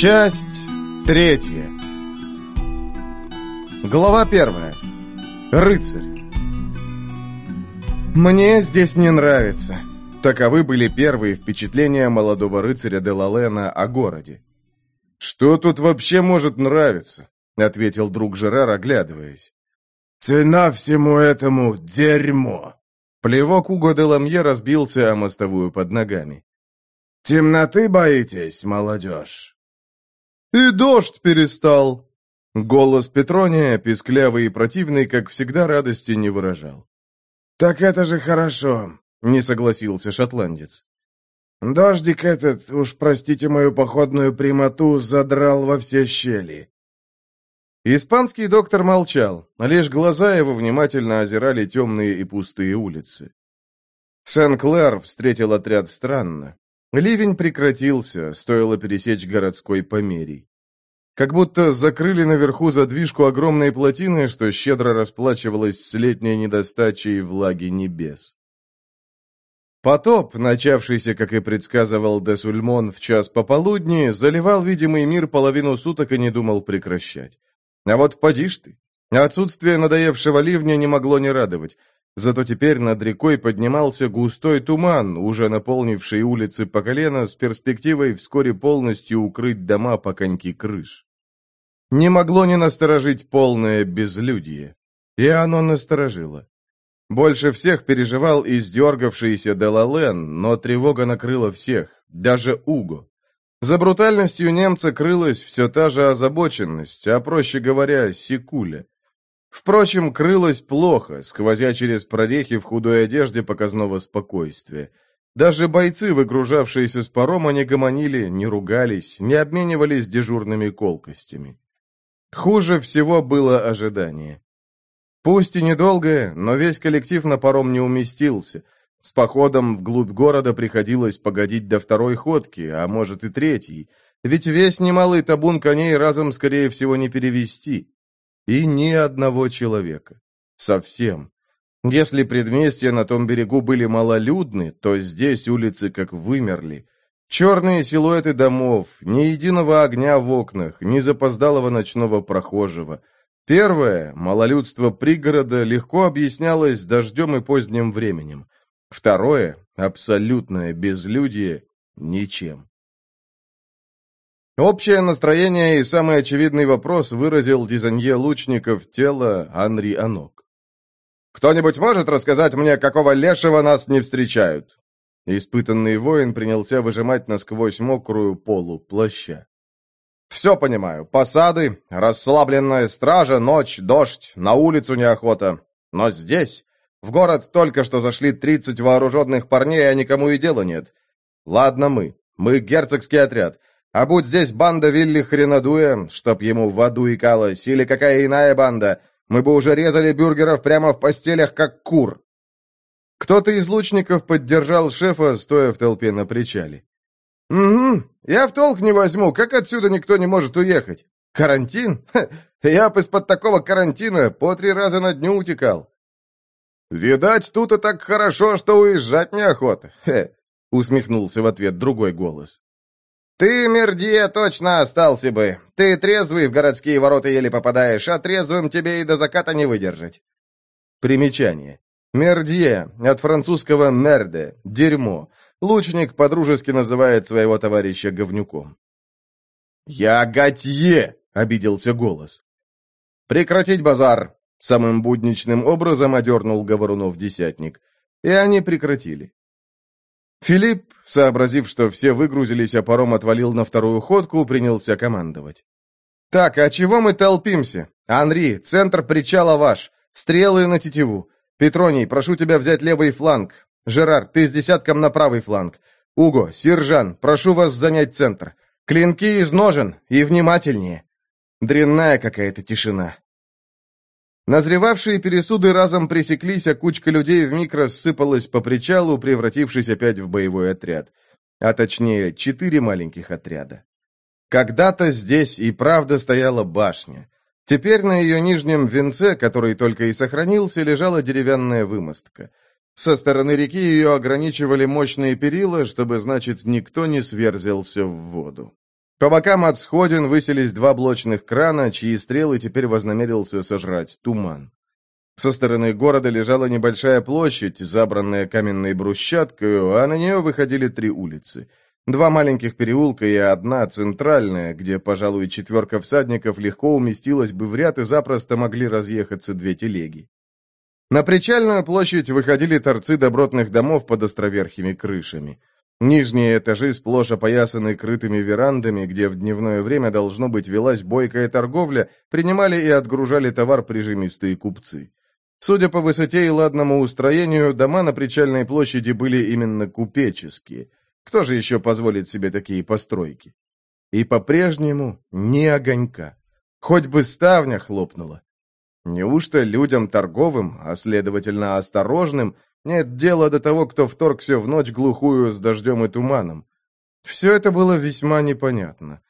Часть третья. Глава первая. Рыцарь. Мне здесь не нравится. Таковы были первые впечатления молодого рыцаря Делалена о городе. «Что тут вообще может нравиться?» — ответил друг Жерар, оглядываясь. «Цена всему этому — дерьмо!» Плевок Уго де Ламье разбился о мостовую под ногами. «Темноты боитесь, молодежь?» «И дождь перестал!» Голос Петрония, писклявый и противный, как всегда, радости не выражал. «Так это же хорошо», — не согласился шотландец. «Дождик этот, уж простите мою походную прямоту, задрал во все щели». Испанский доктор молчал, лишь глаза его внимательно озирали темные и пустые улицы. Сен-Клэр встретил отряд странно. Ливень прекратился, стоило пересечь городской померий. Как будто закрыли наверху задвижку огромной плотины, что щедро расплачивалась с летней недостачей влаги небес. Потоп, начавшийся, как и предсказывал де Сульмон, в час пополудни, заливал видимый мир половину суток и не думал прекращать. А вот поди ж ты. Отсутствие надоевшего ливня не могло не радовать. Зато теперь над рекой поднимался густой туман, уже наполнивший улицы по колено, с перспективой вскоре полностью укрыть дома по коньки крыш. Не могло не насторожить полное безлюдье. И оно насторожило. Больше всех переживал издергавшийся Делален, но тревога накрыла всех, даже Уго. За брутальностью немца крылась все та же озабоченность, а, проще говоря, секуля. Впрочем, крылась плохо, сквозя через прорехи в худой одежде показного спокойствия. Даже бойцы, выгружавшиеся с парома, не гомонили, не ругались, не обменивались дежурными колкостями. Хуже всего было ожидание. Пусть и недолгое, но весь коллектив на паром не уместился. С походом вглубь города приходилось погодить до второй ходки, а может и третьей, ведь весь немалый табун коней разом, скорее всего, не перевести. И ни одного человека. Совсем. Если предместья на том берегу были малолюдны, то здесь улицы как вымерли. Черные силуэты домов, ни единого огня в окнах, ни запоздалого ночного прохожего. Первое, малолюдство пригорода, легко объяснялось дождем и поздним временем. Второе, абсолютное безлюдие, ничем. Общее настроение и самый очевидный вопрос выразил дизайнье лучников тела Анри Анок. «Кто-нибудь может рассказать мне, какого лешего нас не встречают?» Испытанный воин принялся выжимать насквозь мокрую полу плаща. «Все понимаю. Посады, расслабленная стража, ночь, дождь, на улицу неохота. Но здесь, в город только что зашли тридцать вооруженных парней, а никому и дела нет. Ладно мы, мы герцогский отряд. А будь здесь банда Вилли Хренадуя, чтоб ему в аду икалось, или какая иная банда, мы бы уже резали бюргеров прямо в постелях, как кур. Кто-то из лучников поддержал шефа, стоя в толпе на причале. «Угу, я в толк не возьму, как отсюда никто не может уехать? Карантин? Ха, я бы из-под такого карантина по три раза на дню утекал». «Видать, тут и так хорошо, что уезжать неохота», усмехнулся в ответ другой голос. «Ты, Мердье, точно остался бы. Ты трезвый в городские ворота еле попадаешь, а трезвым тебе и до заката не выдержать». Примечание. Мердье, от французского «мерде» — «дерьмо». Лучник подружески называет своего товарища говнюком. «Я Готье!» — обиделся голос. «Прекратить базар!» — самым будничным образом одернул Говорунов десятник. И они прекратили. Филипп, сообразив, что все выгрузились, а паром отвалил на вторую ходку, принялся командовать. «Так, а чего мы толпимся? Анри, центр причала ваш. Стрелы на тетиву. Петроний, прошу тебя взять левый фланг. Жерар, ты с десятком на правый фланг. Уго, Сержан, прошу вас занять центр. Клинки из ножен и внимательнее. Дрянная какая-то тишина. Назревавшие пересуды разом пресеклись, а кучка людей вмиг рассыпалась по причалу, превратившись опять в боевой отряд. А точнее, четыре маленьких отряда. Когда-то здесь и правда стояла башня. Теперь на ее нижнем венце, который только и сохранился, лежала деревянная вымостка. Со стороны реки ее ограничивали мощные перила, чтобы, значит, никто не сверзился в воду. По бокам от сходин высились два блочных крана, чьи стрелы теперь вознамерился сожрать туман. Со стороны города лежала небольшая площадь, забранная каменной брусчаткой, а на нее выходили три улицы. Два маленьких переулка и одна центральная, где, пожалуй, четверка всадников легко уместилась бы в ряд и запросто могли разъехаться две телеги. На причальную площадь выходили торцы добротных домов под островерхими крышами. Нижние этажи сплошь опоясаны крытыми верандами, где в дневное время, должно быть, велась бойкая торговля, принимали и отгружали товар прижимистые купцы. Судя по высоте и ладному устроению, дома на причальной площади были именно купеческие. Кто же еще позволит себе такие постройки? И по-прежнему ни огонька. Хоть бы ставня хлопнула. Неужто людям торговым, а следовательно осторожным, нет дела до того, кто вторгся в ночь глухую с дождем и туманом? Все это было весьма непонятно.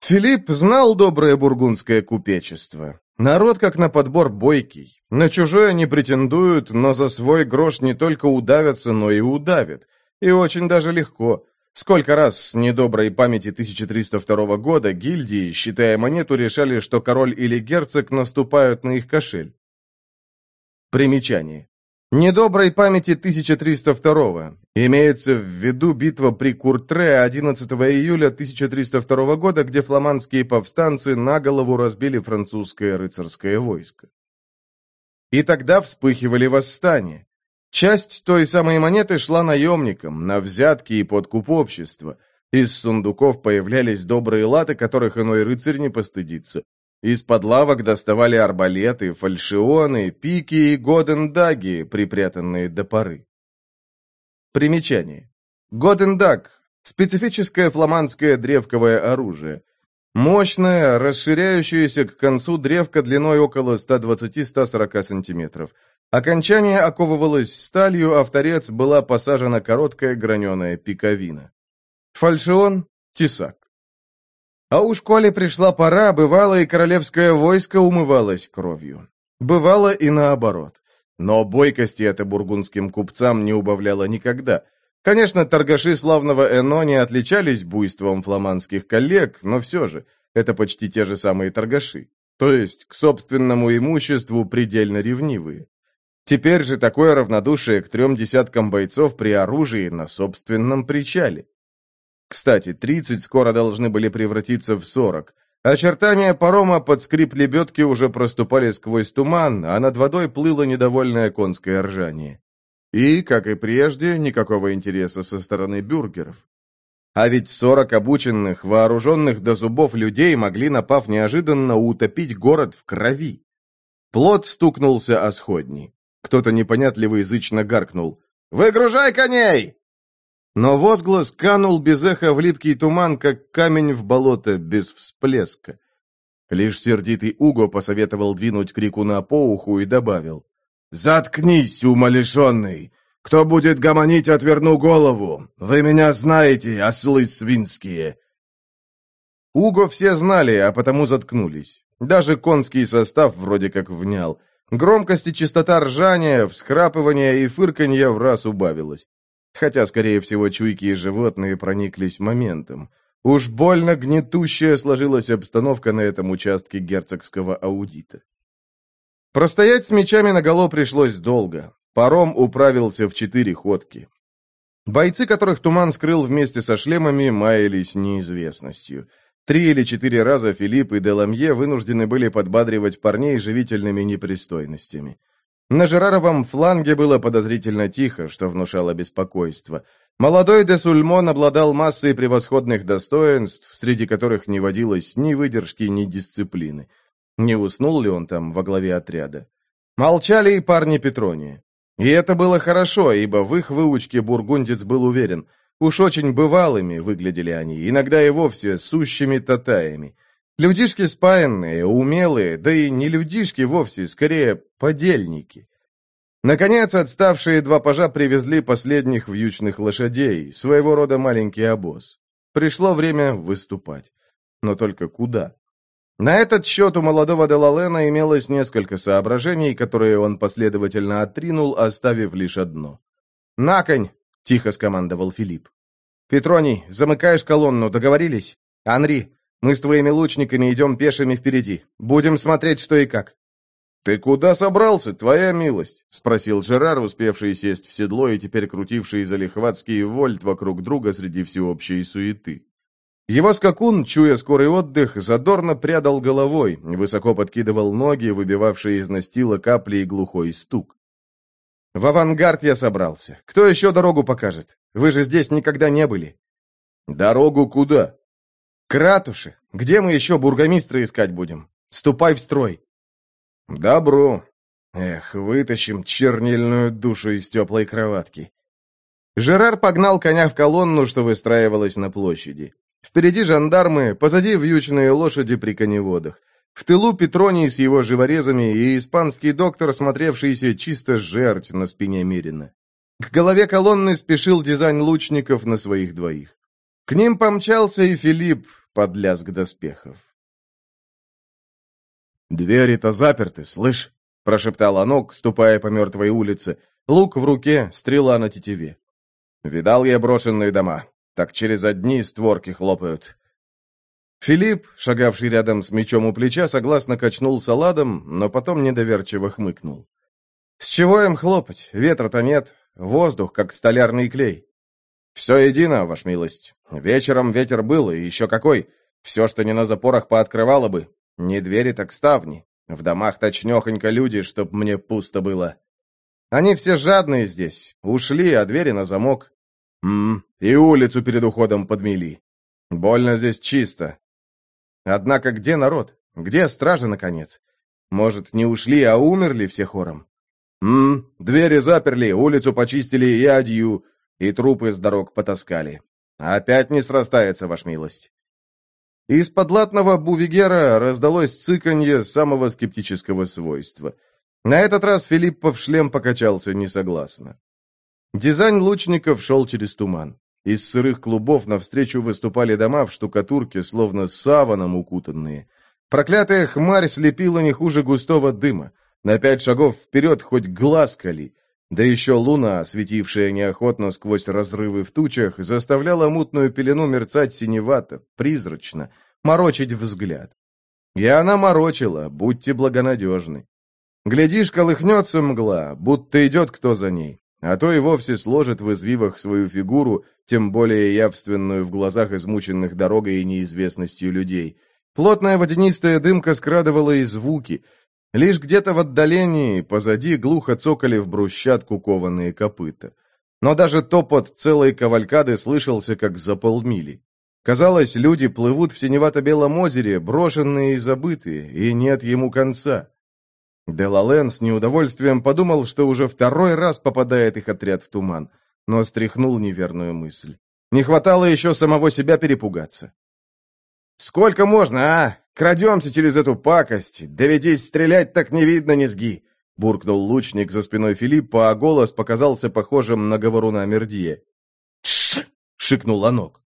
Филипп знал доброе бургундское купечество. Народ как на подбор бойкий. На чужое не претендуют, но за свой грош не только удавятся, но и удавят. И очень даже легко. Сколько раз с недоброй памяти 1302 года гильдии, считая монету, решали, что король или герцог наступают на их кошель. Примечание. Недоброй памяти 1302 имеется в виду битва при Куртре 11 июля 1302 года, где фламандские повстанцы на голову разбили французское рыцарское войско. И тогда вспыхивали восстания. Часть той самой монеты шла наемникам, на взятки и подкуп общества. Из сундуков появлялись добрые латы, которых иной рыцарь не постыдится. Из-под лавок доставали арбалеты, фальшионы, пики и годендаги, припрятанные до поры. Примечание. Годендаг – специфическое фламандское древковое оружие. Мощное, расширяющееся к концу древко длиной около 120-140 см. Окончание оковывалось сталью, а в торец была посажена короткая граненая пиковина. Фальшион – тесак. А уж коли пришла пора, бывало и королевское войско умывалось кровью. Бывало и наоборот. Но бойкости это бургундским купцам не убавляло никогда. Конечно, торгаши славного Эно не отличались буйством фламандских коллег, но все же, это почти те же самые торгаши. То есть к собственному имуществу предельно ревнивые. Теперь же такое равнодушие к трем десяткам бойцов при оружии на собственном причале. Кстати, 30 скоро должны были превратиться в 40. Очертания парома под скрип лебедки уже проступали сквозь туман, а над водой плыло недовольное конское ржание. И, как и прежде, никакого интереса со стороны бюргеров. А ведь 40 обученных, вооруженных до зубов людей могли, напав неожиданно, утопить город в крови. Плот стукнулся о сходни. Кто-то непонятливо язычно гаркнул. «Выгружай коней!» Но возглас канул без эха в липкий туман, как камень в болото без всплеска. Лишь сердитый Уго посоветовал двинуть крикуна по уху и добавил. «Заткнись, умалишенный! Кто будет гомонить, отверну голову! Вы меня знаете, ослы свинские!» Уго все знали, а потому заткнулись. Даже конский состав вроде как внял. Громкость и частота ржания, всхрапывания и фырканья в раз убавилась. Хотя, скорее всего, чуйкие животные прониклись моментом. Уж больно гнетущая сложилась обстановка на этом участке герцогского аудита. Простоять с мечами наголо пришлось долго. Паром управился в четыре ходки. Бойцы, которых туман скрыл вместе со шлемами, маялись неизвестностью. Три или четыре раза Филипп и Деламье вынуждены были подбадривать парней живительными непристойностями. На Жераровом фланге было подозрительно тихо, что внушало беспокойство. Молодой де Сульмон обладал массой превосходных достоинств, среди которых не водилось ни выдержки, ни дисциплины. Не уснул ли он там во главе отряда? Молчали и парни Петрония. И это было хорошо, ибо в их выучке бургундец был уверен. Уж очень бывалыми выглядели они, иногда и вовсе сущими татаями. Людишки спаянные, умелые, да и не людишки вовсе, скорее подельники. Наконец, отставшие два пажа привезли последних вьючных лошадей, своего рода маленький обоз. Пришло время выступать. Но только куда? На этот счет у молодого Делалена имелось несколько соображений, которые он последовательно отринул, оставив лишь одно. «На конь!» — тихо скомандовал Филипп. «Петроний, замыкаешь колонну, договорились? Анри, мы с твоими лучниками идем пешими впереди. Будем смотреть, что и как». «Ты куда собрался, твоя милость?» — спросил Жерар, успевший сесть в седло и теперь крутивший залихватский вольт вокруг друга среди всеобщей суеты. Его скакун, чуя скорый отдых, задорно прядал головой, высоко подкидывал ноги, выбивавшие из настила капли и глухой стук. «В авангард я собрался. Кто еще дорогу покажет? Вы же здесь никогда не были». «Дорогу куда?» «К ратуше. Где мы еще бургомистра искать будем? Ступай в строй». «Добро. Эх, вытащим чернильную душу из теплой кроватки». Жерар погнал коня в колонну, что выстраивалась на площади. Впереди жандармы, позади вьючные лошади при коневодах. В тылу Петроний с его живорезами и испанский доктор, смотревшийся чисто жерть на спине Мирина. К голове колонны спешил дизайн лучников на своих двоих. К ним помчался и Филипп под лязг доспехов. «Двери-то заперты, слышь?» — прошептал Анок, ступая по мертвой улице. Лук в руке, стрела на тетиве. «Видал я брошенные дома. Так через одни створки хлопают. Филипп, шагавший рядом с мечом у плеча, согласно качнул саладом, но потом недоверчиво хмыкнул. «С чего им хлопать? Ветра-то нет. Воздух, как столярный клей». «Все едино, ваш милость. Вечером ветер был, и еще какой. Все, что не на запорах, пооткрывало бы. Не двери, так ставни. В домах точнехонько люди, чтоб мне пусто было». «Они все жадные здесь. Ушли, а двери на замок». «Ммм, и улицу перед уходом подмели. Больно здесь чисто. Однако где народ? Где стражи, наконец? Может, не ушли, а умерли все хором? Ммм, двери заперли, улицу почистили и адью, и трупы с дорог потаскали. Опять не срастается, ваш милость. Из подлатного бувигера раздалось цыканье самого скептического свойства. На этот раз Филиппов шлем покачался несогласно. Дизайн лучников шел через туман. Из сырых клубов навстречу выступали дома в штукатурке, словно саваном укутанные. Проклятая хмарь слепила не хуже густого дыма. На пять шагов вперед хоть глаз кали. Да еще луна, светившая неохотно сквозь разрывы в тучах, заставляла мутную пелену мерцать синевато, призрачно, морочить взгляд. И она морочила, будьте благонадежны. Глядишь, колыхнется мгла, будто идет кто за ней а то и вовсе сложит в извивах свою фигуру, тем более явственную в глазах измученных дорогой и неизвестностью людей. Плотная водянистая дымка скрадывала и звуки. Лишь где-то в отдалении, позади, глухо цокали в брусчатку кованые копыта. Но даже топот целой кавалькады слышался, как за полмили. Казалось, люди плывут в синевато-белом озере, брошенные и забытые, и нет ему конца. Делален с неудовольствием подумал, что уже второй раз попадает их отряд в туман, но стряхнул неверную мысль. Не хватало еще самого себя перепугаться. «Сколько можно, а? Крадемся через эту пакость. Доведись стрелять, так не видно низги!» Буркнул лучник за спиной Филиппа, а голос показался похожим на говоруна Мердье. «Тш!» — шикнул Анок.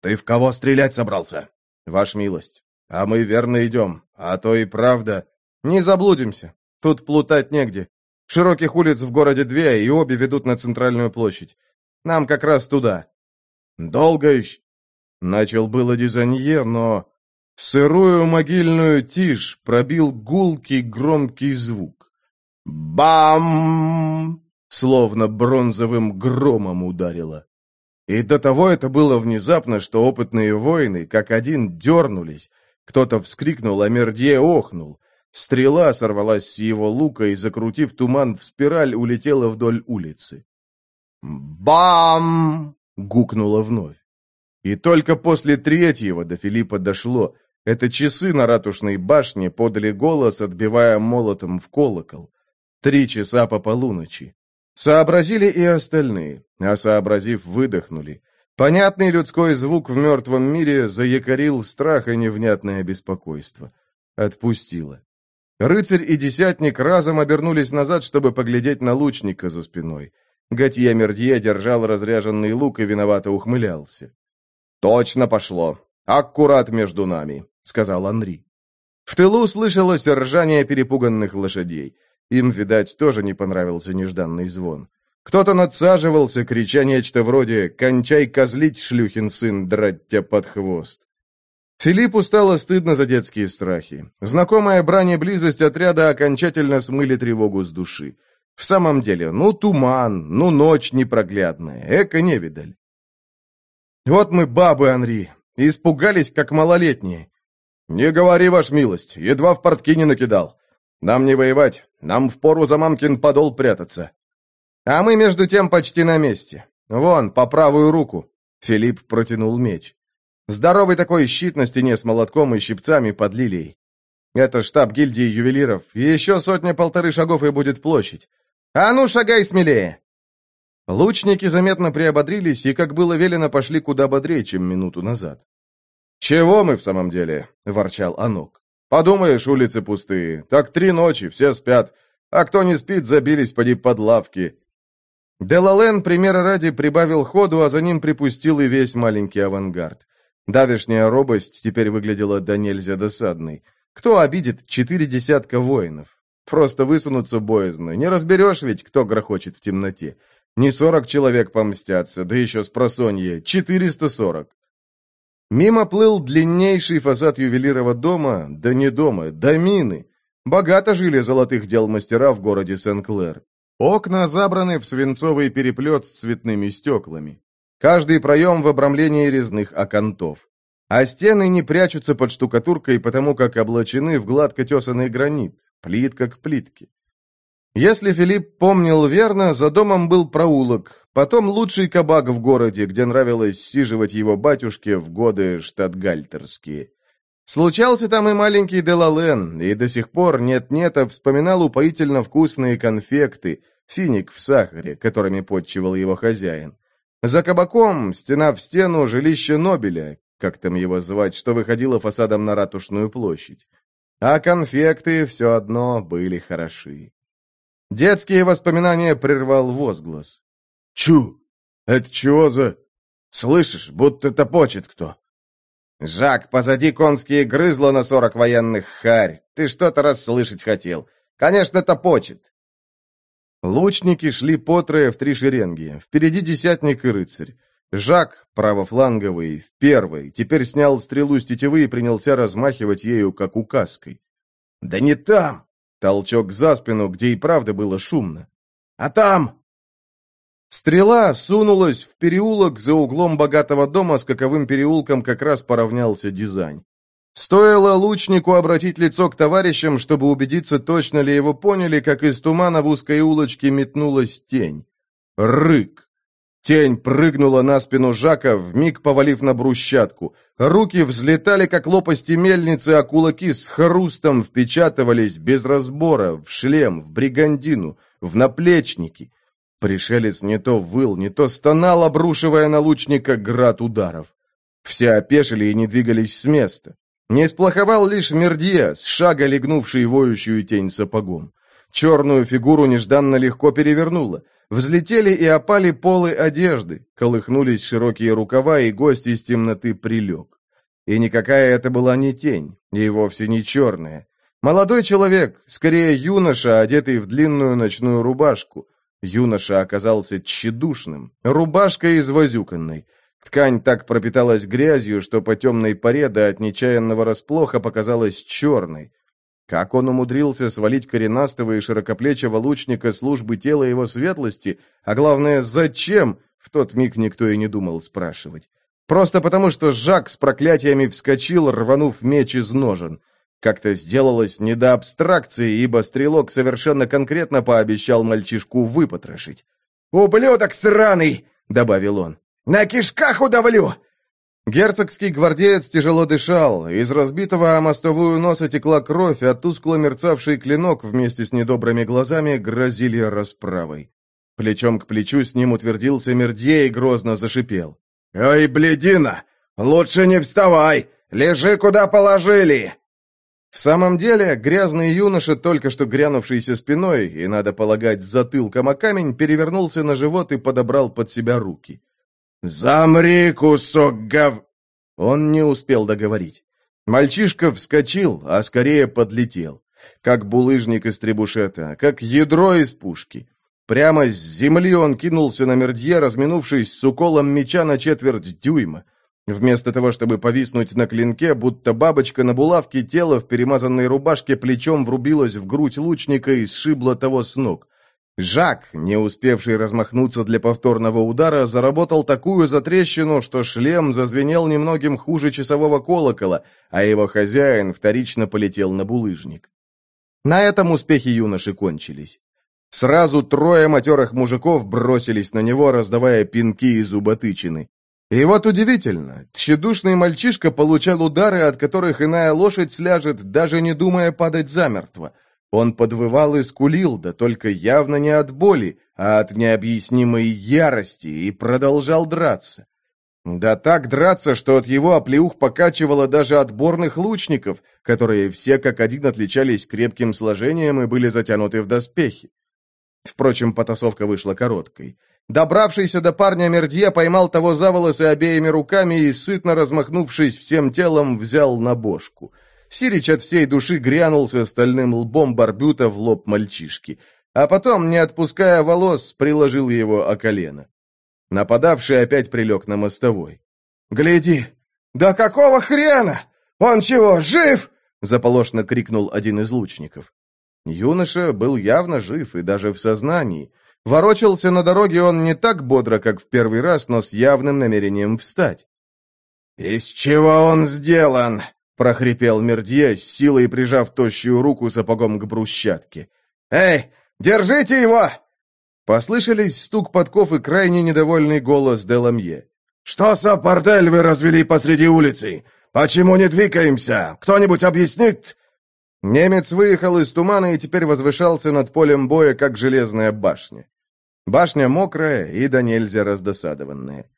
«Ты в кого стрелять собрался?» «Ваш милость. А мы верно идем. А то и правда. Не заблудимся. Тут плутать негде. Широких улиц в городе две, и обе ведут на центральную площадь. Нам как раз туда». «Долго еще?» Начал было Дизанье, но... Сырую могильную тишь пробил гулкий громкий звук. «Бам!» Словно бронзовым громом ударило. И до того это было внезапно, что опытные воины, как один, дернулись. Кто-то вскрикнул, а Мердье охнул. Стрела сорвалась с его лука и, закрутив туман в спираль, улетела вдоль улицы. «Бам!» — гукнуло вновь. И только после третьего до Филиппа дошло. Это часы на ратушной башне подали голос, отбивая молотом в колокол. Три часа по полуночи. Сообразили и остальные, а сообразив, выдохнули. Понятный людской звук в мертвом мире заякорил страх и невнятное беспокойство. Отпустило. Рыцарь и десятник разом обернулись назад, чтобы поглядеть на лучника за спиной. Готье Мердье держал разряженный лук и виновато ухмылялся. «Точно пошло. Аккурат между нами», — сказал Анри. В тылу слышалось ржание перепуганных лошадей. Им, видать, тоже не понравился нежданный звон. Кто-то надсаживался, крича нечто вроде «Кончай козлить, шлюхин сын, драть тебя под хвост». Филиппу стало стыдно за детские страхи. Знакомая брань и близость отряда окончательно смыли тревогу с души. В самом деле, ну туман, ну ночь непроглядная, эко-невидаль. Вот мы бабы, Анри, испугались, как малолетние. Не говори, ваш милость, едва в портки не накидал. Нам не воевать, нам впору за мамкин подол прятаться. А мы, между тем, почти на месте. Вон, по правую руку. Филипп протянул меч. Здоровый такой щит на стене с молотком и щипцами под лилией. Это штаб гильдии ювелиров. Еще сотня-полторы шагов и будет площадь. А ну, шагай смелее!» Лучники заметно приободрились и, как было велено, пошли куда бодрее, чем минуту назад. «Чего мы в самом деле?» — ворчал Анук. «Подумаешь, улицы пустые. Так три ночи, все спят. А кто не спит, забились поди под лавки». Делален, примера ради, прибавил ходу, а за ним припустил и весь маленький авангард. Давешняя робость теперь выглядела до нельзя досадной. Кто обидит четыре десятка воинов? Просто высунуться боязно. Не разберешь ведь, кто грохочет в темноте. Не сорок человек помстятся, да еще с просонья. Четыреста сорок. Мимо плыл длиннейший фасад ювелирова дома, да не дома, да мины. Богато жили золотых дел мастера в городе Сен-Клэр. Окна забраны в свинцовый переплет с цветными стеклами. Каждый проем в обрамлении резных окантов. А стены не прячутся под штукатуркой, потому как облачены в гладко тесанный гранит, плитка к плитке. Если Филипп помнил верно, за домом был проулок, потом лучший кабак в городе, где нравилось сиживать его батюшке в годы штатгальтерские. Случался там и маленький Делален, и до сих пор нет-нет, а вспоминал упоительно вкусные конфекты, финик в сахаре, которыми подчивал его хозяин. За кабаком, стена в стену, жилище Нобеля, как там его звать, что выходило фасадом на Ратушную площадь. А конфекты все одно были хороши. Детские воспоминания прервал возглас. «Чу! Это чего за...» «Слышишь, будто топочет кто!» «Жак, позади конские грызла на сорок военных харь. Ты что-то расслышать хотел. Конечно, топочет. Лучники шли по трое в три шеренги. Впереди десятник и рыцарь. Жак, правофланговый, в первой, теперь снял стрелу с тетивы и принялся размахивать ею, как указкой. «Да не там!» Толчок за спину, где и правда было шумно. «А там!» Стрела сунулась в переулок за углом богатого дома, с каковым переулком как раз поравнялся дизайн. Стоило лучнику обратить лицо к товарищам, чтобы убедиться, точно ли его поняли, как из тумана в узкой улочке метнулась тень. Рык. Тень прыгнула на спину Жака, вмиг повалив на брусчатку. Руки взлетали, как лопасти мельницы, а кулаки с хрустом впечатывались без разбора в шлем, в бригандину, в наплечники. Пришелец не то выл, не то стонал, обрушивая на лучника град ударов. Все опешили и не двигались с места. Не сплоховал лишь Мердье, с шага легнувший воющую тень сапогом. Черную фигуру нежданно легко перевернуло. Взлетели и опали полы одежды, колыхнулись широкие рукава, и гость из темноты прилег. И никакая это была не тень, и вовсе не черная. Молодой человек, скорее юноша, одетый в длинную ночную рубашку. Юноша оказался тщедушным, рубашка извозюканной. Ткань так пропиталась грязью, что по темной поре до от нечаянного расплоха показалась черной. Как он умудрился свалить коренастого и широкоплечего лучника службы тела его светлости, а главное, зачем, в тот миг никто и не думал спрашивать. Просто потому, что Жак с проклятиями вскочил, рванув меч из ножен. Как-то сделалось не до абстракции, ибо стрелок совершенно конкретно пообещал мальчишку выпотрошить. «Ублюдок сраный!» — добавил он. На кишках удавлю!» Герцогский гвардеец тяжело дышал, из разбитого о мостовую носа текла кровь, а тускло мерцавший клинок вместе с недобрыми глазами грозили расправой. Плечом к плечу с ним утвердился Мердье и грозно зашипел. «Эй, бледина! Лучше не вставай! Лежи, куда положили!» В самом деле, грязный юноша, только что грянувшийся спиной, и, надо полагать, затылком о камень, перевернулся на живот и подобрал под себя руки. «Замри, кусок гов...» Он не успел договорить. Мальчишка вскочил, а скорее подлетел. Как булыжник из требушета, как ядро из пушки. Прямо с земли он кинулся на мердье, разминувшись с уколом меча на четверть дюйма. Вместо того, чтобы повиснуть на клинке, будто бабочка на булавке, тело в перемазанной рубашке плечом врубилось в грудь лучника и сшибло того с ног. Жак, не успевший размахнуться для повторного удара, заработал такую затрещину, что шлем зазвенел немногим хуже часового колокола, а его хозяин вторично полетел на булыжник. На этом успехи юноши кончились. Сразу трое матерых мужиков бросились на него, раздавая пинки и зуботычины. И вот удивительно, тщедушный мальчишка получал удары, от которых иная лошадь сляжет, даже не думая падать замертво. Он подвывал и скулил, да только явно не от боли, а от необъяснимой ярости, и продолжал драться. Да так драться, что от его оплеух покачивало даже отборных лучников, которые все как один отличались крепким сложением и были затянуты в доспехи. Впрочем, потасовка вышла короткой. Добравшийся до парня Мердье поймал того за волосы обеими руками и, сытно размахнувшись всем телом, взял на бошку. Сирич от всей души грянулся стальным лбом барбюта в лоб мальчишки, а потом, не отпуская волос, приложил его о колено. Нападавший опять прилег на мостовой. «Гляди! Да какого хрена? Он чего, жив?» Заполошно крикнул один из лучников. Юноша был явно жив и даже в сознании. Ворочался на дороге он не так бодро, как в первый раз, но с явным намерением встать. «Из чего он сделан?» — прохрипел Мердье, с силой прижав тощую руку сапогом к брусчатке. «Эй, держите его!» Послышались стук подков и крайне недовольный голос Деламье. «Что за бордель вы развели посреди улицы? Почему не двигаемся? Кто-нибудь объяснит?» Немец выехал из тумана и теперь возвышался над полем боя, как железная башня. Башня мокрая и до нельзя раздосадованная.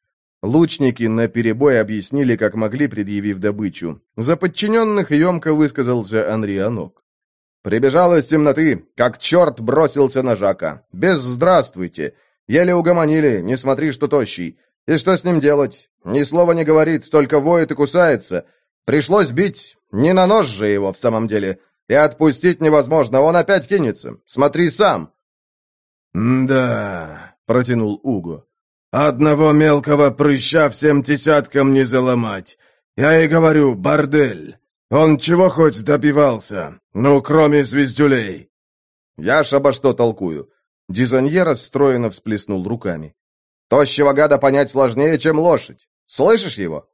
Лучники наперебой объяснили, как могли, предъявив добычу. За подчиненных емко высказался Анри Анок. Прибежал из темноты, как черт бросился на Жака. Без «здравствуйте». Еле угомонили, не смотри, что тощий. И что с ним делать? Ни слова не говорит, только воет и кусается. Пришлось бить, не на нож же его в самом деле. И отпустить невозможно, он опять кинется. Смотри сам. «Да», — протянул Уго. Одного мелкого прыща всем десяткам не заломать. Я и говорю, бордель. Он чего хоть добивался? Ну, кроме звездюлей. Я ж обо что толкую. Дизаньер расстроенно всплеснул руками. Тощего гада понять сложнее, чем лошадь. Слышишь его?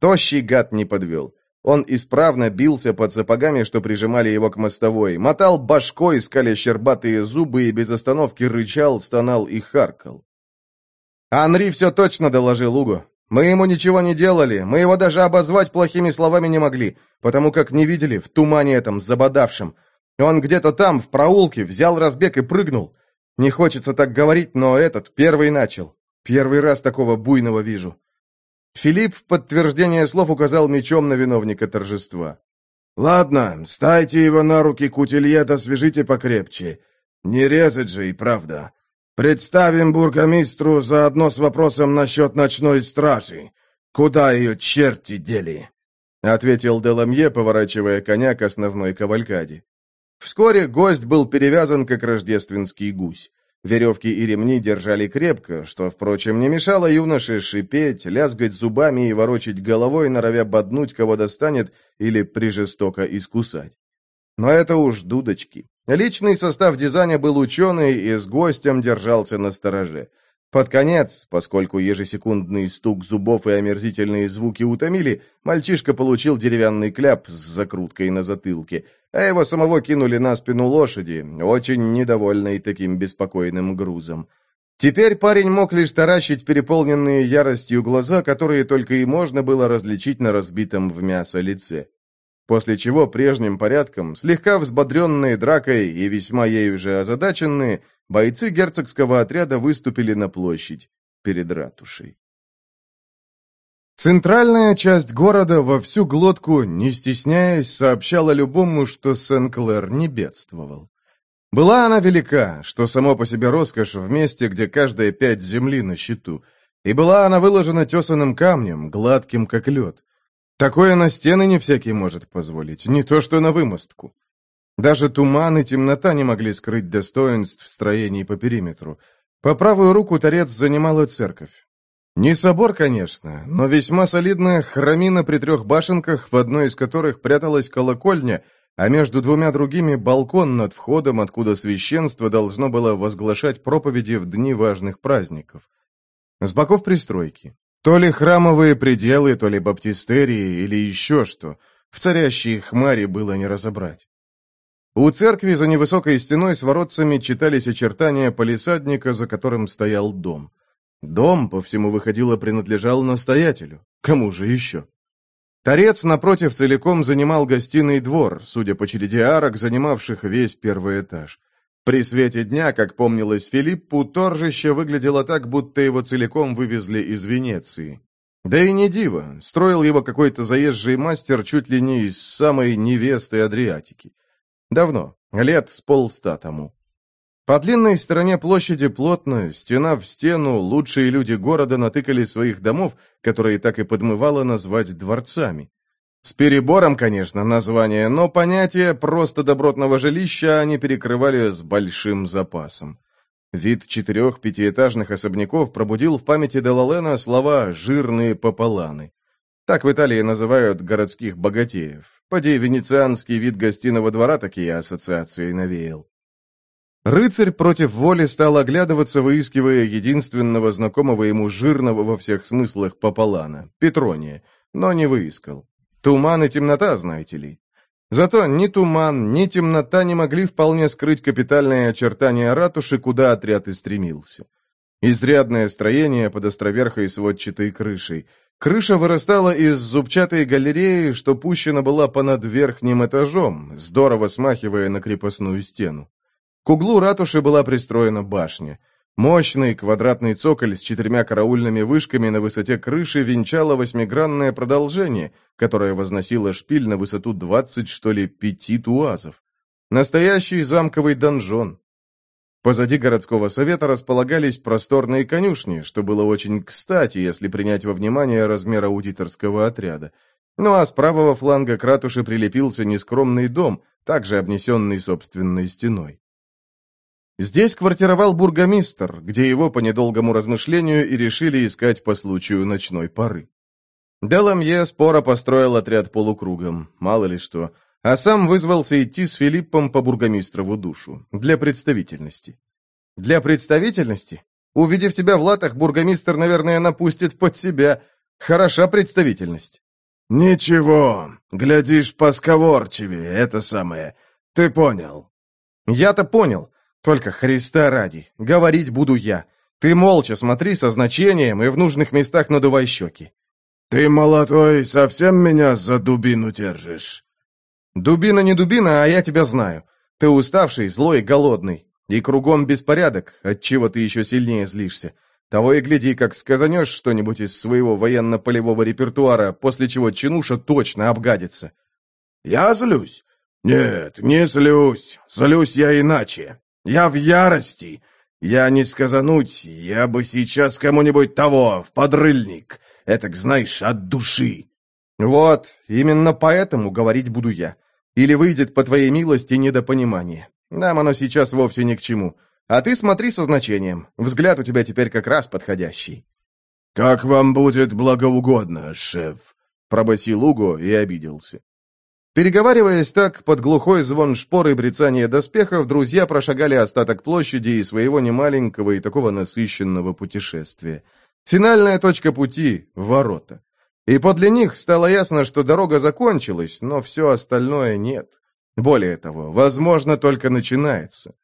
Тощий гад не подвел. Он исправно бился под сапогами, что прижимали его к мостовой, мотал башкой, скаля щербатые зубы и без остановки рычал, стонал и харкал. Анри все точно доложил Угу. Мы ему ничего не делали, мы его даже обозвать плохими словами не могли, потому как не видели в тумане этом забодавшем. Он где-то там, в проулке, взял разбег и прыгнул. Не хочется так говорить, но этот первый начал. Первый раз такого буйного вижу. Филипп в подтверждение слов указал мечом на виновника торжества. «Ладно, стайте его на руки кутилье, да свяжите покрепче. Не резать же и правда. Представим бургомистру заодно с вопросом насчет ночной стражи. Куда ее черти дели?» — ответил Деламье, поворачивая коня к основной кавалькаде. Вскоре гость был перевязан, как рождественский гусь. Веревки и ремни держали крепко, что, впрочем, не мешало юноше шипеть, лязгать зубами и ворочать головой, норовя боднуть, кого достанет, или прижестоко искусать. Но это уж дудочки. Личный состав дизайна был ученый и с гостем держался на стороже. Под конец, поскольку ежесекундный стук зубов и омерзительные звуки утомили, мальчишка получил деревянный кляп с закруткой на затылке, а его самого кинули на спину лошади, очень недовольной таким беспокойным грузом. Теперь парень мог лишь таращить переполненные яростью глаза, которые только и можно было различить на разбитом в мясо лице. После чего прежним порядком, слегка взбодренные дракой и весьма ею же озадаченные, бойцы герцогского отряда выступили на площадь перед ратушей. Центральная часть города во всю глотку, не стесняясь, сообщала любому, что Сен-Клэр не бедствовал. Была она велика, что само по себе роскошь в месте, где каждая пять земли на счету, и была она выложена тесаным камнем, гладким как лед. Такое на стены не всякий может позволить, не то что на вымостку. Даже туман и темнота не могли скрыть достоинств строений по периметру. По правую руку торец занимала церковь. Не собор, конечно, но весьма солидная храмина при трех башенках, в одной из которых пряталась колокольня, а между двумя другими балкон над входом, откуда священство должно было возглашать проповеди в дни важных праздников. С боков пристройки. То ли храмовые пределы, то ли баптистерии, или еще что. В царящей хмаре было не разобрать. У церкви за невысокой стеной с воротцами читались очертания полисадника, за которым стоял дом. Дом, по всему выходило, принадлежал настоятелю. Кому же еще? Торец, напротив, целиком занимал гостиный двор, судя по череде арок, занимавших весь первый этаж. При свете дня, как помнилось Филиппу, торжище выглядело так, будто его целиком вывезли из Венеции. Да и не диво, строил его какой-то заезжий мастер чуть ли не из самой невесты Адриатики. Давно, лет с полста тому. По длинной стороне площади плотно, стена в стену, лучшие люди города натыкали своих домов, которые так и подмывало назвать дворцами. С перебором, конечно, название, но понятие просто добротного жилища они перекрывали с большим запасом. Вид четырех пятиэтажных особняков пробудил в памяти Делалена слова «жирные пополаны». Так в Италии называют городских богатеев. Поди, венецианский вид гостиного двора такие ассоциации навеял. Рыцарь против воли стал оглядываться, выискивая единственного знакомого ему жирного во всех смыслах пополана, Петрония, но не выискал. Туман и темнота, знаете ли. Зато ни туман, ни темнота не могли вполне скрыть капитальные очертания ратуши, куда отряд и стремился. Изрядное строение под островерхой сводчатой крышей. Крыша вырастала из зубчатой галереи, что пущена была понад верхним этажом, здорово смахивая на крепостную стену. К углу ратуши была пристроена башня. Мощный квадратный цоколь с четырьмя караульными вышками на высоте крыши венчало восьмигранное продолжение, которое возносило шпиль на высоту двадцать, что ли, пяти туазов. Настоящий замковый донжон. Позади городского совета располагались просторные конюшни, что было очень кстати, если принять во внимание размер аудиторского отряда. Ну а с правого фланга к ратуши прилепился нескромный дом, также обнесенный собственной стеной. Здесь квартировал бургомистр, где его по недолгому размышлению и решили искать по случаю ночной поры. Деламье споро построил отряд полукругом, мало ли что, а сам вызвался идти с Филиппом по бургомистрову душу, для представительности. Для представительности? Увидев тебя в латах, бургомистр, наверное, напустит под себя. Хороша представительность. Ничего, глядишь посговорчивее, это самое. Ты понял. Я-то понял. Только Христа ради, говорить буду я. Ты молча смотри со значением и в нужных местах надувай щеки. Ты, молодой, совсем меня за дубину держишь? Дубина не дубина, а я тебя знаю. Ты уставший, злой, голодный. И кругом беспорядок, отчего ты еще сильнее злишься. Того и гляди, как сказанешь что-нибудь из своего военно-полевого репертуара, после чего чинуша точно обгадится. Я злюсь? Нет, не злюсь. Злюсь я иначе. Я в ярости. Я не сказануть, я бы сейчас кому-нибудь того, в подрыльник. Этак, знаешь, от души. Вот, именно поэтому говорить буду я. Или выйдет по твоей милости недопонимание. Нам оно сейчас вовсе ни к чему. А ты смотри со значением. Взгляд у тебя теперь как раз подходящий. «Как вам будет благоугодно, шеф», — пробасил Уго и обиделся. Переговариваясь так, под глухой звон шпор и брецание доспехов, друзья прошагали остаток площади и своего немаленького и такого насыщенного путешествия. Финальная точка пути — ворота. И подле них стало ясно, что дорога закончилась, но все остальное нет. Более того, возможно, только начинается.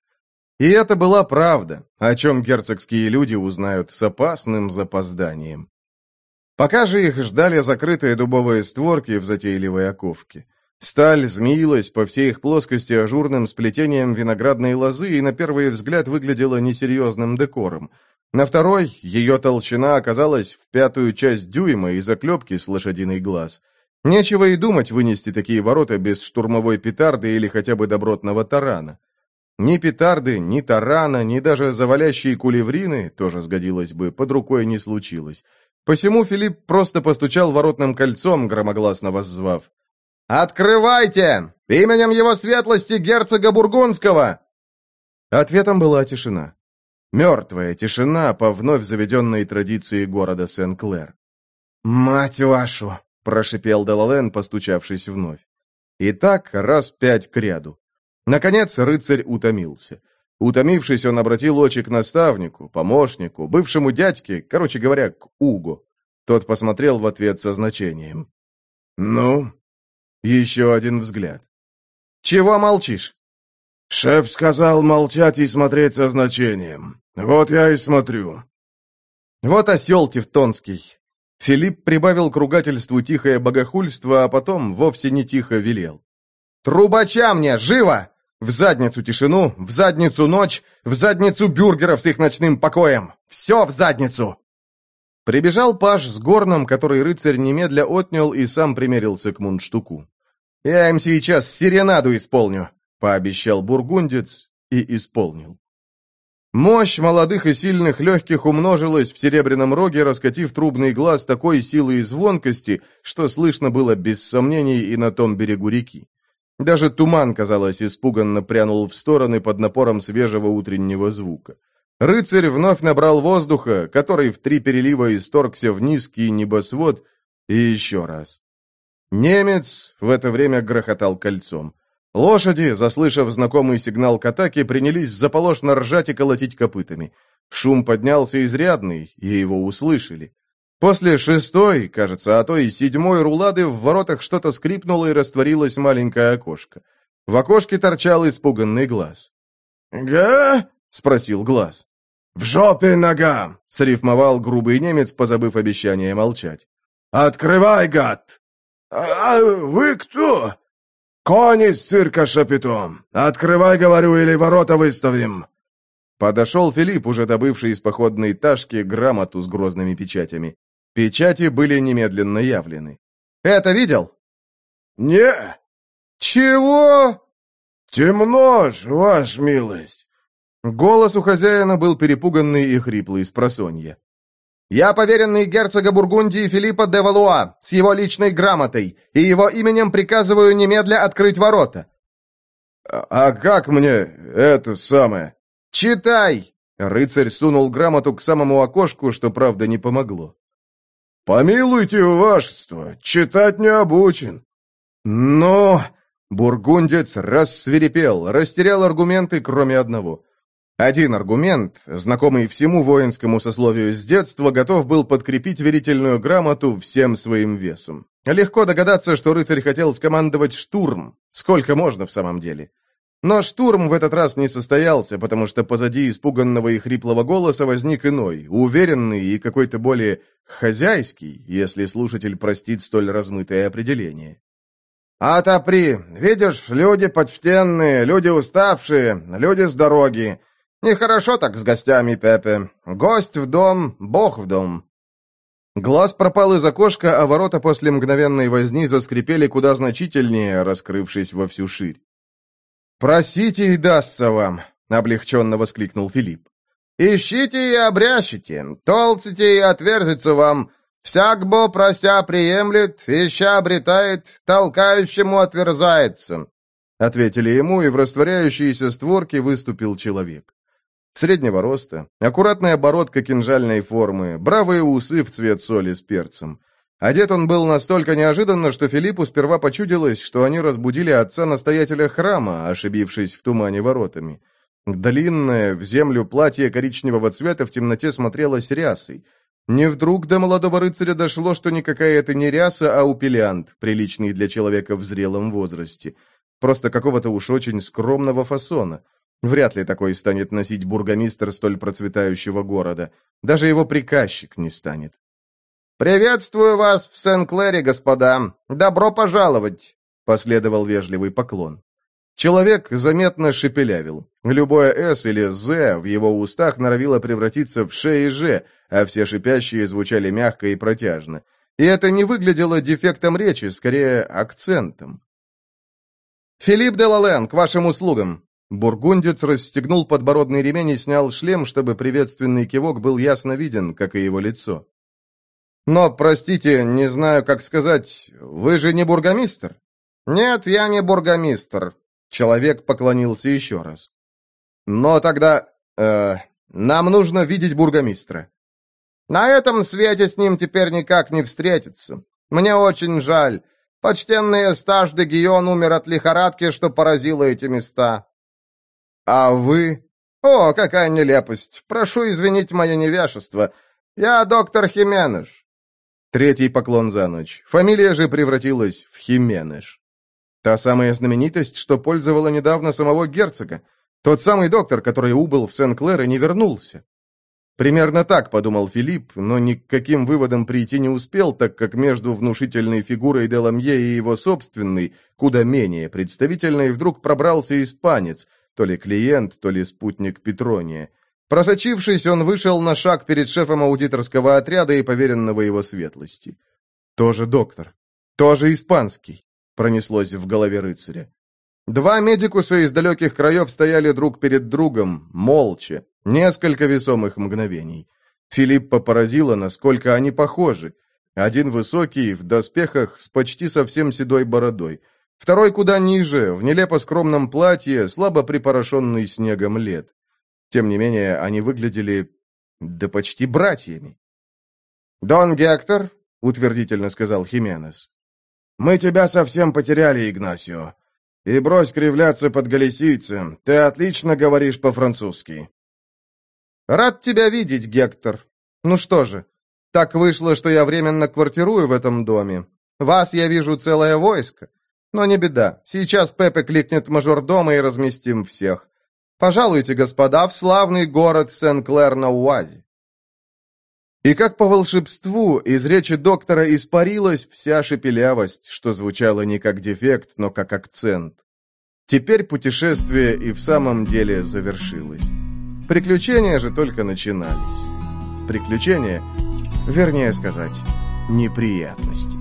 И это была правда, о чем герцогские люди узнают с опасным запозданием. Пока же их ждали закрытые дубовые створки в затейливой оковке. Сталь змеилась по всей их плоскости ажурным сплетением виноградной лозы и на первый взгляд выглядела несерьезным декором. На второй ее толщина оказалась в пятую часть дюйма и заклепки с лошадиный глаз. Нечего и думать вынести такие ворота без штурмовой петарды или хотя бы добротного тарана. Ни петарды, ни тарана, ни даже завалящие кулеврины, тоже сгодилось бы, под рукой не случилось. Посему Филипп просто постучал воротным кольцом, громогласно воззвав. «Открывайте! Именем его светлости герцога Бургундского!» Ответом была тишина. Мертвая тишина по вновь заведенной традиции города Сен-Клэр. «Мать вашу!» — прошипел Делален, постучавшись вновь. И так раз пять к ряду. Наконец рыцарь утомился. Утомившись, он обратил очи к наставнику, помощнику, бывшему дядьке, короче говоря, к Уго. Тот посмотрел в ответ со значением. «Ну?» Еще один взгляд. «Чего молчишь?» «Шеф сказал молчать и смотреть со значением. Вот я и смотрю». «Вот осел Тевтонский». Филипп прибавил к ругательству тихое богохульство, а потом вовсе не тихо велел. «Трубача мне! Живо! В задницу тишину, в задницу ночь, в задницу бюргеров с их ночным покоем! Все в задницу!» Прибежал паж с горном, который рыцарь немедля отнял и сам примерился к мундштуку. «Я им сейчас серенаду исполню», — пообещал бургундец и исполнил. Мощь молодых и сильных легких умножилась в серебряном роге, раскатив трубный глаз такой силы и звонкости, что слышно было без сомнений и на том берегу реки. Даже туман, казалось, испуганно прянул в стороны под напором свежего утреннего звука. Рыцарь вновь набрал воздуха, который в три перелива исторгся в низкий небосвод, и еще раз. Немец в это время грохотал кольцом. Лошади, заслышав знакомый сигнал к атаке, принялись заполошно ржать и колотить копытами. Шум поднялся изрядный, и его услышали. После шестой, кажется, а то и седьмой рулады в воротах что-то скрипнуло и растворилось маленькое окошко. В окошке торчал испуганный глаз. «Га?» — спросил глаз. «В жопе нога!» — срифмовал грубый немец, позабыв обещание молчать. «Открывай, гад!» «А вы кто?» «Конь из цирка Шапито! Открывай, говорю, или ворота выставим!» Подошел Филипп, уже добывший из походной ташки грамоту с грозными печатями. Печати были немедленно явлены. «Это видел?» «Не». «Чего?» «Темно ж, ваш милость». Голос у хозяина был перепуганный и хриплый с просонья. «Я поверенный герцога Бургундии Филиппа де Валуа с его личной грамотой, и его именем приказываю немедля открыть ворота». «А, а как мне это самое?» «Читай!» Рыцарь сунул грамоту к самому окошку, что, правда, не помогло. «Помилуйте, вашество, читать не обучен». «Но...» Бургундец рассверепел, растерял аргументы, кроме одного. Один аргумент, знакомый всему воинскому сословию с детства, готов был подкрепить верительную грамоту всем своим весом. Легко догадаться, что рыцарь хотел скомандовать штурм. Сколько можно в самом деле? Но штурм в этот раз не состоялся, потому что позади испуганного и хриплого голоса возник иной, уверенный и какой-то более хозяйский, если слушатель простит столь размытое определение. «Отопри! Видишь, люди почтенные, люди уставшие, люди с дороги. Нехорошо так с гостями, Пепе. Гость в дом, бог в дом». Глаз пропал из окошка, а ворота после мгновенной возни заскрипели куда значительнее, раскрывшись во всю ширь. «Просите и дастся вам!» — облегченно воскликнул Филипп. «Ищите и обрящите, толците и отверзится вам. Всяк бо прося приемлет, ища обретает, толкающему отверзается», — ответили ему, и в растворяющиеся створки выступил человек. Среднего роста, аккуратная бородка кинжальной формы, бравые усы в цвет соли с перцем. Одет он был настолько неожиданно, что Филиппу сперва почудилось, что они разбудили отца-настоятеля храма, ошибившись в тумане воротами. Длинное, в землю платье коричневого цвета в темноте смотрелось рясой. Не вдруг до молодого рыцаря дошло, что никакая это не ряса, а упелянт, приличный для человека в зрелом возрасте. Просто какого-то уж очень скромного фасона. Вряд ли такой станет носить бургомистр столь процветающего города. Даже его приказчик не станет. «Приветствую вас в Сен-Клэре, господа! Добро пожаловать!» — последовал вежливый поклон. Человек заметно шепелявил. Любое «с» или «з» в его устах норовило превратиться в «ш» и «ж», а все шипящие звучали мягко и протяжно. И это не выглядело дефектом речи, скорее акцентом. «Филипп де Лален, к вашим услугам!» Бургундец расстегнул подбородный ремень и снял шлем, чтобы приветственный кивок был ясно виден, как и его лицо. Но, простите, не знаю, как сказать, вы же не бургомистр? Нет, я не бургомистр. Человек поклонился еще раз. Но тогда... Э, Нам нужно видеть бургомистра». «На этом свете с ним теперь никак не встретиться. Мне очень жаль. Почтенный Эстаж де Гион умер от лихорадки, что поразило эти места». «А вы?» «О, какая нелепость! Прошу извинить мое невежество. Я доктор Хименеш». Третий поклон за ночь. Фамилия же превратилась в Хименеш. Та самая знаменитость, что пользовала недавно самого герцога. Тот самый доктор, который убыл в Сен-Клэр и не вернулся. Примерно так подумал Филипп, но ни к каким выводам прийти не успел, так как между внушительной фигурой Деламье и его собственной, куда менее представительной, вдруг пробрался испанец, то ли клиент, то ли спутник Петрония. Просочившись, он вышел на шаг перед шефом аудиторского отряда и поверенного его светлости. Тоже доктор. Тоже испанский пронеслось в голове рыцаря. Два медикуса из далеких краев стояли друг перед другом, молча, несколько весомых мгновений. Филиппа поразило, насколько они похожи. Один высокий, в доспехах, с почти совсем седой бородой. Второй куда ниже, в нелепо скромном платье, слабо припорошенный снегом лет. Тем не менее, они выглядели... да почти братьями. «Дон Гектор», — утвердительно сказал Хименес, «Мы тебя совсем потеряли, Игнасио. И брось кривляться под галисийцем, ты отлично говоришь по-французски». «Рад тебя видеть, Гектор. Ну что же, так вышло, что я временно квартирую в этом доме. Вас я вижу целое войско. Но не беда, сейчас Пепе кликнет мажордома и разместим всех. Пожалуйте, господа, в славный город Сен-Клэр на Уазе. И как по волшебству из речи доктора испарилась вся шепелявость, что звучало не как дефект, но как акцент. Теперь путешествие и в самом деле завершилось. Приключения же только начинались. Приключения, вернее сказать, неприятности.